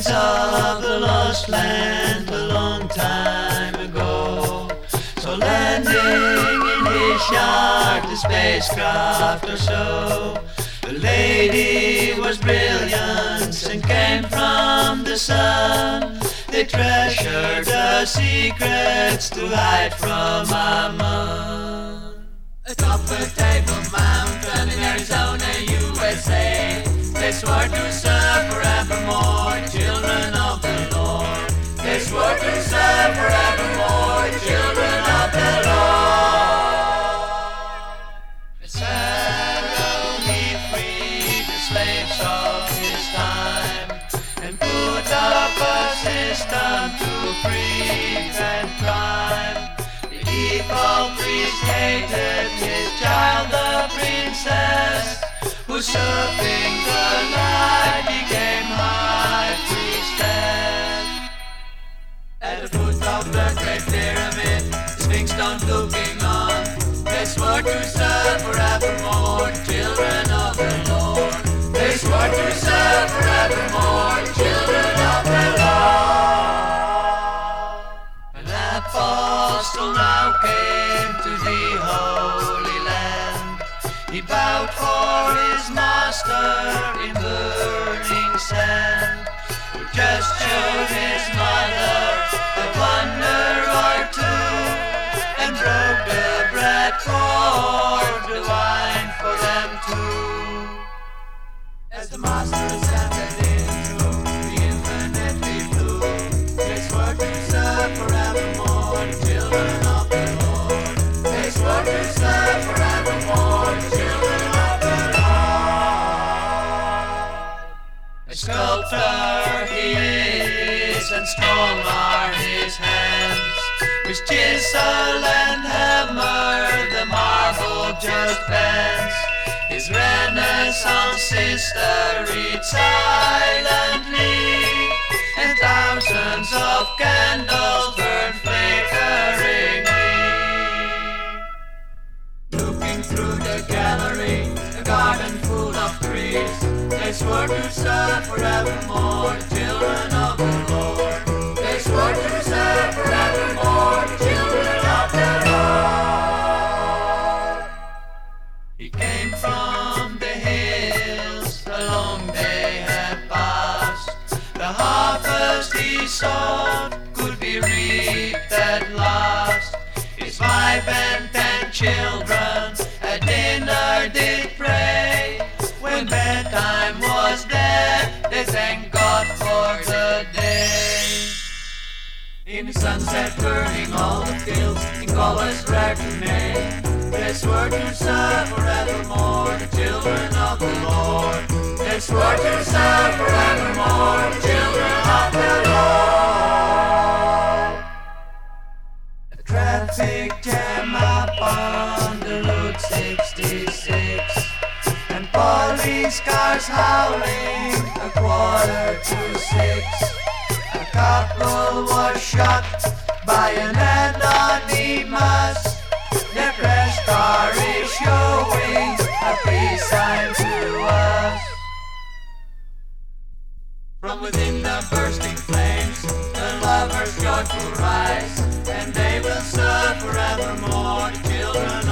winds of the lost land a long time ago. So landing in his yard, the spacecraft or so. The lady was brilliant and came from the sun. They treasured the secrets to hide from moon. Atop a table mountain in Arizona, USA, they swore to serve forevermore, of his time and put up a system to prevent crime. The evil priest hated his child, the princess, who serving apostle now came to the Holy Land. He bowed for his master in burning sand, who gestured his mother a wonder or two, and broke the bread for the wine for them too. As the master ascended Sculptor he is, and strong are his hands. With chisel and hammer, the marble just bends. His Renaissance sister reads silently, and thousands of candles burn flickeringly. Looking through the gallery, a garden full of trees, they swore to serve forevermore, children of the Lord. They swore to serve forevermore, children of the Lord. He came from the hills, the long day had passed. The harvest he sought could be reaped at last. His wife and ten children Bedtime was there, they thanked God for the day. In the sunset burning all the fields in colors rare to name. They swore to serve forevermore, the children of the Lord. They swore to serve forevermore, police cars howling. A quarter to six. A couple was shot by an anonymous. Their press car is showing a peace sign to us. From within the bursting flames, the lovers joyful rise, and they will serve forevermore the children